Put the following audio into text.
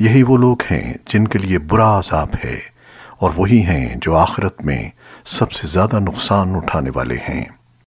یہی وہ لوگ ہیں جن کے لیے برا عذاب ہے اور وہی ہیں جو آخرت میں سب سے زیادہ نقصان اٹھانے والے ہیں۔